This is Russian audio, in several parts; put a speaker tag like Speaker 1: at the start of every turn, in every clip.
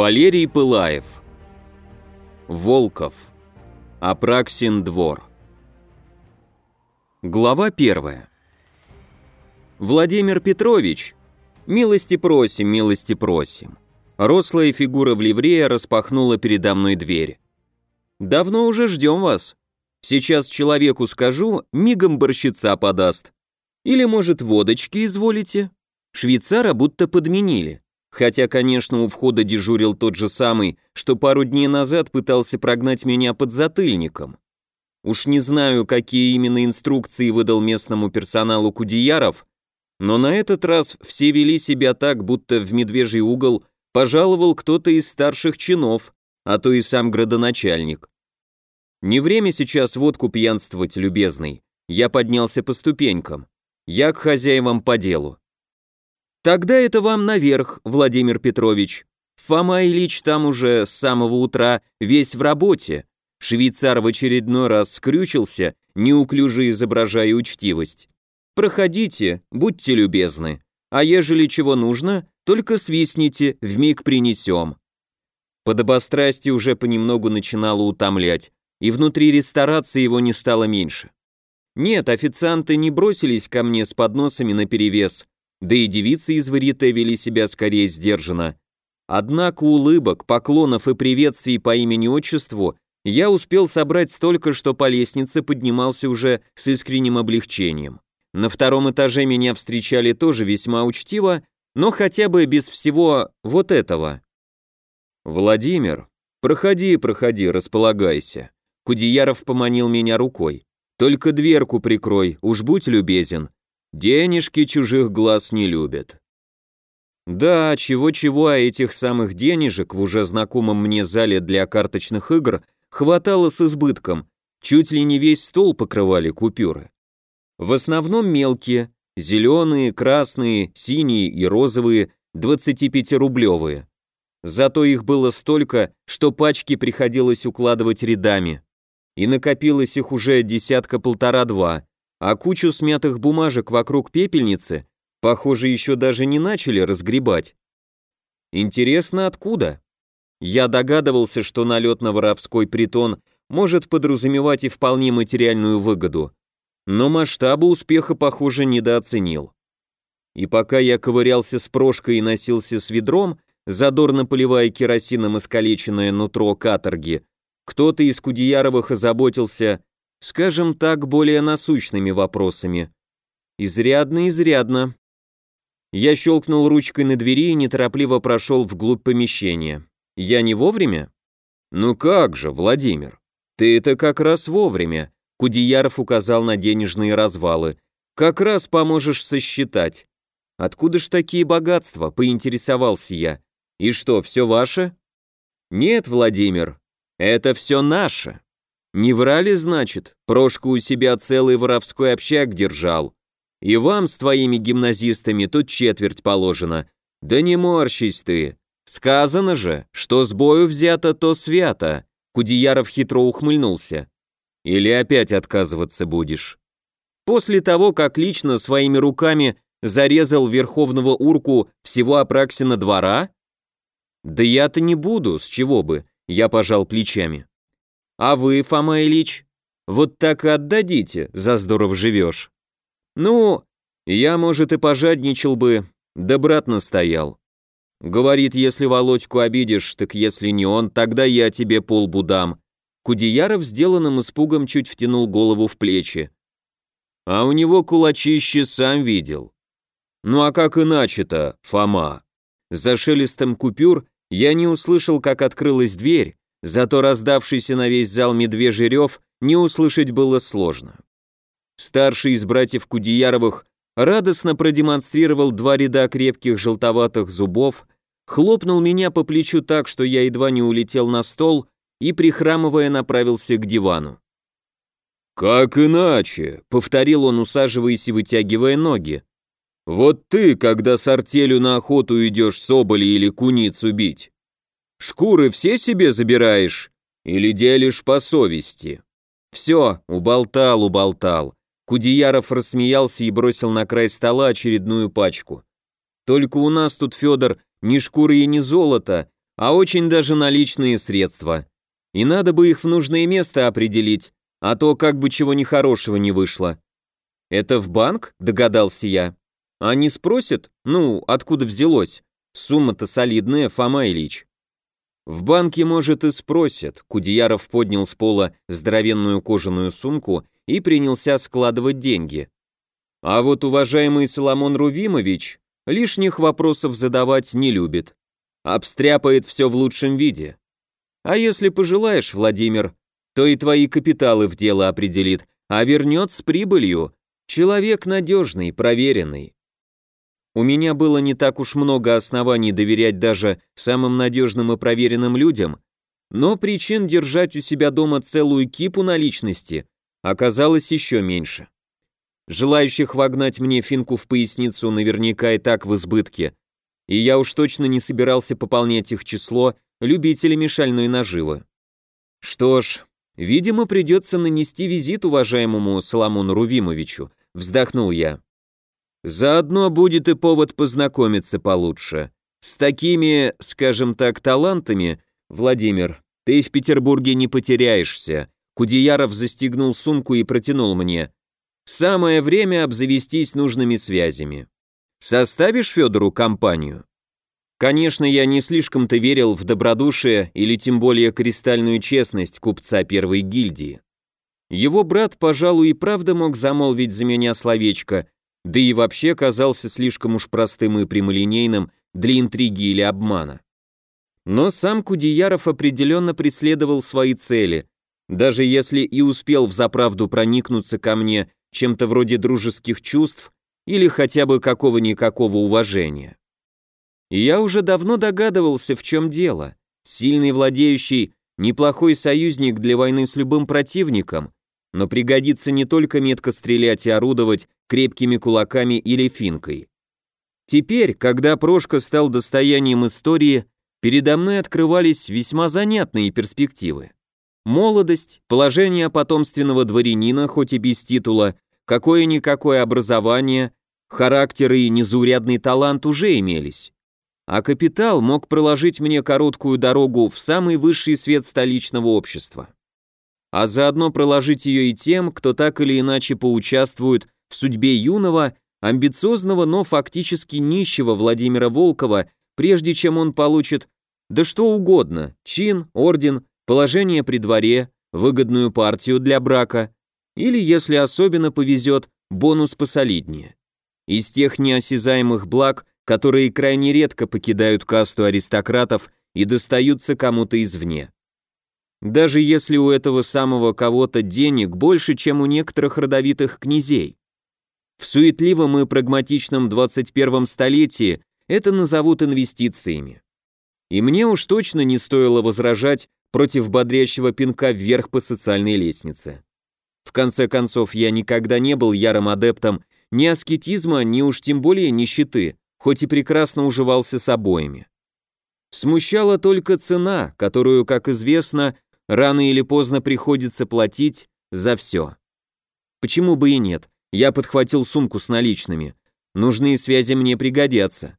Speaker 1: Валерий Пылаев. Волков. Апраксин двор. Глава первая. Владимир Петрович. Милости просим, милости просим. Рослая фигура в ливрее распахнула передо мной дверь. Давно уже ждем вас. Сейчас человеку скажу, мигом борщица подаст. Или, может, водочки изволите? Швейцара будто подменили. Хотя, конечно, у входа дежурил тот же самый, что пару дней назад пытался прогнать меня под затыльником. Уж не знаю, какие именно инструкции выдал местному персоналу Кудеяров, но на этот раз все вели себя так, будто в медвежий угол пожаловал кто-то из старших чинов, а то и сам градоначальник. Не время сейчас водку пьянствовать, любезный. Я поднялся по ступенькам. Я к хозяевам по делу. Тогда это вам наверх, Владимир Петрович. Фома Ильич там уже с самого утра весь в работе. Швейцар в очередной раз скрючился, неуклюже изображая учтивость. Проходите, будьте любезны. А ежели чего нужно, только свистните, вмиг принесем. Подобострастие уже понемногу начинало утомлять, и внутри ресторации его не стало меньше. Нет, официанты не бросились ко мне с подносами наперевес, да и девицы из Варите вели себя скорее сдержанно. Однако улыбок, поклонов и приветствий по имени-отчеству я успел собрать столько, что по лестнице поднимался уже с искренним облегчением. На втором этаже меня встречали тоже весьма учтиво, но хотя бы без всего вот этого. «Владимир, проходи, проходи, располагайся». Кудеяров поманил меня рукой. «Только дверку прикрой, уж будь любезен, Денежки чужих глаз не любят. Да, чего-чего, а этих самых денежек в уже знакомом мне зале для карточных игр хватало с избытком, чуть ли не весь стол покрывали купюры. В основном мелкие, зеленые, красные, синие и розовые, 25-рублевые. Зато их было столько, что пачки приходилось укладывать рядами. И накопилось их уже десятка-полтора-два, а кучу смятых бумажек вокруг пепельницы, похоже, еще даже не начали разгребать. Интересно, откуда? Я догадывался, что налет на воровской притон может подразумевать и вполне материальную выгоду, но масштабы успеха, похоже, недооценил. И пока я ковырялся с прошкой и носился с ведром, задорно поливая керосином искалеченное нутро каторги, кто-то из Кудеяровых озаботился скажем так, более насущными вопросами. Изрядно-изрядно. Я щелкнул ручкой на двери и неторопливо прошел вглубь помещения. Я не вовремя? Ну как же, Владимир, ты это как раз вовремя. Кудеяров указал на денежные развалы. Как раз поможешь сосчитать. Откуда ж такие богатства, поинтересовался я. И что, все ваше? Нет, Владимир, это все наше. Не врали, значит, Прошка у себя целый воровской общак держал. И вам с твоими гимназистами тут четверть положено. Да не морщись ты. Сказано же, что с бою взято, то свято. Кудеяров хитро ухмыльнулся. Или опять отказываться будешь? После того, как лично своими руками зарезал верховного урку всего Апраксина двора? Да я-то не буду, с чего бы, я пожал плечами. А вы, Фома Ильич, вот так и отдадите, за здоров живешь. Ну, я, может, и пожадничал бы, да брат настоял. Говорит, если Володьку обидишь, так если не он, тогда я тебе полбу дам. Кудеяров сделанным испугом чуть втянул голову в плечи. А у него кулачище сам видел. Ну а как иначе-то, Фома? За шелестом купюр я не услышал, как открылась дверь, Зато раздавшийся на весь зал медвежий рев не услышать было сложно. Старший из братьев Кудеяровых радостно продемонстрировал два ряда крепких желтоватых зубов, хлопнул меня по плечу так, что я едва не улетел на стол и, прихрамывая, направился к дивану. «Как иначе?» — повторил он, усаживаясь и вытягивая ноги. «Вот ты, когда с артелью на охоту идешь соболи или куницу бить, Шкуры все себе забираешь или делишь по совести? Все, уболтал, уболтал. Кудеяров рассмеялся и бросил на край стола очередную пачку. Только у нас тут, Федор, ни шкуры и ни золото, а очень даже наличные средства. И надо бы их в нужное место определить, а то как бы чего нехорошего не вышло. Это в банк, догадался я. Они спросят, ну, откуда взялось? Сумма-то солидная, Фома Ильич. В банке, может, и спросят. Кудеяров поднял с пола здоровенную кожаную сумку и принялся складывать деньги. А вот уважаемый Соломон Рувимович лишних вопросов задавать не любит. Обстряпает все в лучшем виде. А если пожелаешь, Владимир, то и твои капиталы в дело определит, а вернет с прибылью. Человек надежный, проверенный. У меня было не так уж много оснований доверять даже самым надежным и проверенным людям, но причин держать у себя дома целую кипу наличности оказалось еще меньше. Желающих вогнать мне финку в поясницу наверняка и так в избытке, и я уж точно не собирался пополнять их число любителями шальной наживы. Что ж, видимо, придется нанести визит уважаемому Соломону Рувимовичу, вздохнул я. Заодно будет и повод познакомиться получше. С такими, скажем так, талантами, Владимир, ты в Петербурге не потеряешься. Кудеяров застегнул сумку и протянул мне. Самое время обзавестись нужными связями. Составишь Федору компанию? Конечно, я не слишком-то верил в добродушие или тем более кристальную честность купца первой гильдии. Его брат, пожалуй, и правда мог замолвить за меня словечко, да и вообще казался слишком уж простым и прямолинейным для интриги или обмана. Но сам Кудеяров определенно преследовал свои цели, даже если и успел взаправду проникнуться ко мне чем-то вроде дружеских чувств или хотя бы какого-никакого уважения. Я уже давно догадывался, в чем дело. Сильный владеющий, неплохой союзник для войны с любым противником, но пригодится не только метко стрелять и орудовать крепкими кулаками или финкой. Теперь, когда Прошка стал достоянием истории, передо мной открывались весьма занятные перспективы. Молодость, положение потомственного дворянина, хоть и без титула, какое-никакое образование, характер и незаурядный талант уже имелись. А капитал мог проложить мне короткую дорогу в самый высший свет столичного общества а заодно проложить ее и тем, кто так или иначе поучаствует в судьбе юного, амбициозного, но фактически нищего Владимира Волкова, прежде чем он получит да что угодно, чин, орден, положение при дворе, выгодную партию для брака, или, если особенно повезет, бонус посолиднее. Из тех неосязаемых благ, которые крайне редко покидают касту аристократов и достаются кому-то извне даже если у этого самого кого-то денег больше, чем у некоторых родовитых князей. В суетливом и прагматичном 21 столетии это назовут инвестициями. И мне уж точно не стоило возражать против бодрящего пинка вверх по социальной лестнице. В конце концов, я никогда не был ярым адептом ни аскетизма, ни уж тем более нищеты, хоть и прекрасно уживался с обоими. Смущала только цена, которую, как известно, Рано или поздно приходится платить за все. Почему бы и нет? Я подхватил сумку с наличными. Нужные связи мне пригодятся.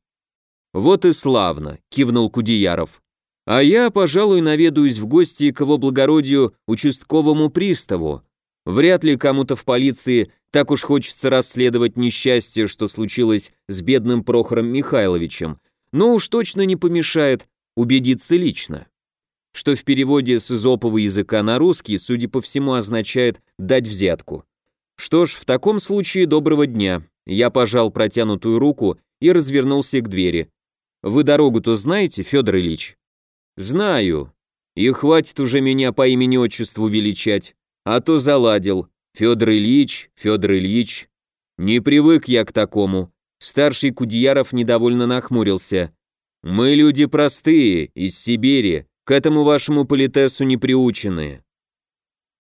Speaker 1: Вот и славно, кивнул Кудеяров. А я, пожалуй, наведаюсь в гости к его благородию участковому приставу. Вряд ли кому-то в полиции так уж хочется расследовать несчастье, что случилось с бедным Прохором Михайловичем, но уж точно не помешает убедиться лично что в переводе с изопового языка на русский, судя по всему, означает «дать взятку». Что ж, в таком случае доброго дня. Я пожал протянутую руку и развернулся к двери. Вы дорогу-то знаете, Федор Ильич? Знаю. И хватит уже меня по имени-отчеству величать, а то заладил. Федор Ильич, Федор Ильич. Не привык я к такому. Старший Кудьяров недовольно нахмурился. Мы люди простые, из Сибири, к этому вашему политесу не приученные.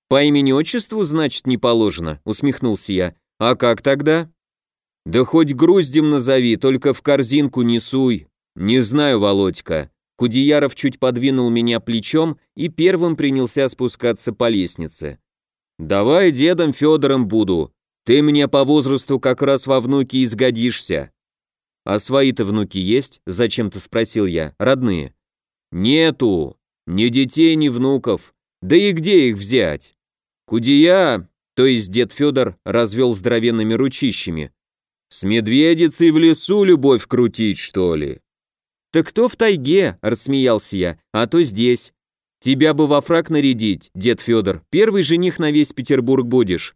Speaker 1: По имени-отчеству, значит, не положено, усмехнулся я. А как тогда? Да хоть груздем назови, только в корзинку не суй. Не знаю, Володька. Кудеяров чуть подвинул меня плечом и первым принялся спускаться по лестнице. «Давай дедом Федором буду. Ты мне по возрасту как раз во внуки изгодишься». «А свои-то внуки есть?» – зачем-то спросил я. «Родные?» Нету. Ни детей, ни внуков. Да и где их взять? Кудия, то есть дед Федор, развел здоровенными ручищами. С медведицей в лесу любовь крутить, что ли? Так кто в тайге, рассмеялся я, а то здесь. Тебя бы во фраг нарядить, дед Федор, первый жених на весь Петербург будешь.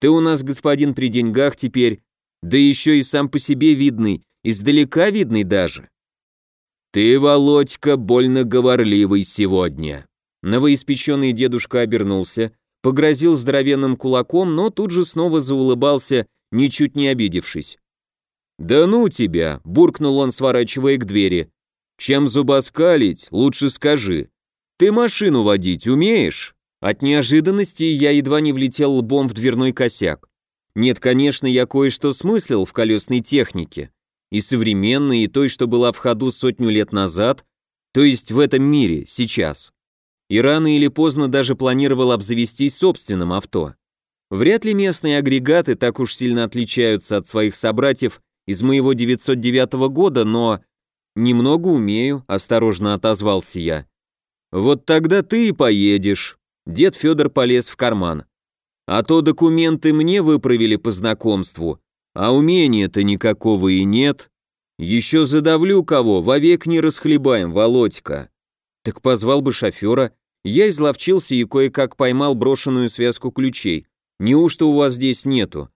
Speaker 1: Ты у нас господин при деньгах теперь, да еще и сам по себе видный, издалека видный даже. Ты, Володька, больно говорливый сегодня. Новоиспеченный дедушка обернулся, погрозил здоровенным кулаком, но тут же снова заулыбался, ничуть не обидевшись. «Да ну тебя!» – буркнул он, сворачивая к двери. «Чем зубоскалить, лучше скажи. Ты машину водить умеешь?» От неожиданности я едва не влетел лбом в дверной косяк. Нет, конечно, я кое-что смыслил в колесной технике. И современной, и той, что была в ходу сотню лет назад, то есть в этом мире, сейчас и рано или поздно даже планировал обзавестись собственным авто. Вряд ли местные агрегаты так уж сильно отличаются от своих собратьев из моего 909 года, но немного умею, осторожно отозвался я. Вот тогда ты и поедешь. Дед Федор полез в карман. А то документы мне выправили по знакомству, а умения-то никакого и нет. Еще задавлю кого, вовек не расхлебаем, Володька. Так позвал бы шофера. Я изловчился и кое-как поймал брошенную связку ключей. Неужто у вас здесь нету?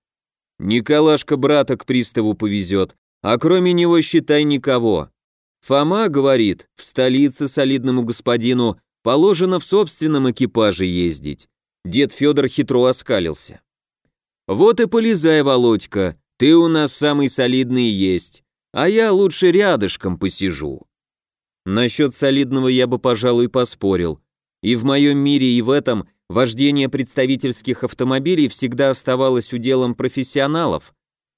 Speaker 1: Николашка брата к приставу повезет, а кроме него, считай, никого. Фома говорит, в столице солидному господину положено в собственном экипаже ездить. Дед Федор хитро оскалился. Вот и полезай, Володька, ты у нас самый солидный есть, а я лучше рядышком посижу. Насчет солидного я бы, пожалуй, поспорил. И в моем мире, и в этом вождение представительских автомобилей всегда оставалось уделом профессионалов,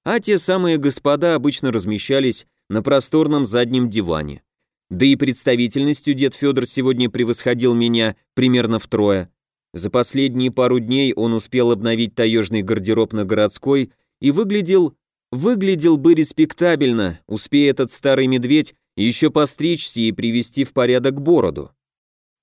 Speaker 1: а те самые господа обычно размещались на просторном заднем диване. Да и представительностью дед Федор сегодня превосходил меня примерно втрое. За последние пару дней он успел обновить таежный гардероб на городской и выглядел... выглядел бы респектабельно, успея этот старый медведь еще постричься и привести в порядок бороду.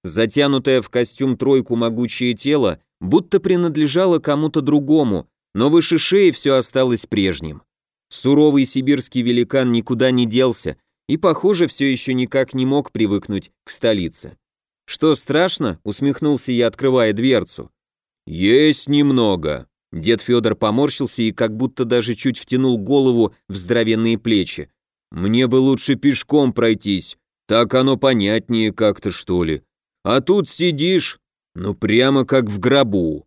Speaker 1: Затянутое в костюм тройку могучее тело будто принадлежало кому-то другому, но выше шеи все осталось прежним. Суровый сибирский великан никуда не делся и, похоже, все еще никак не мог привыкнуть к столице. «Что, страшно?» — усмехнулся я, открывая дверцу. «Есть немного». Дед Федор поморщился и как будто даже чуть втянул голову в здоровенные плечи. Мне бы лучше пешком пройтись, так оно понятнее как-то, что ли. А тут сидишь, ну прямо как в гробу.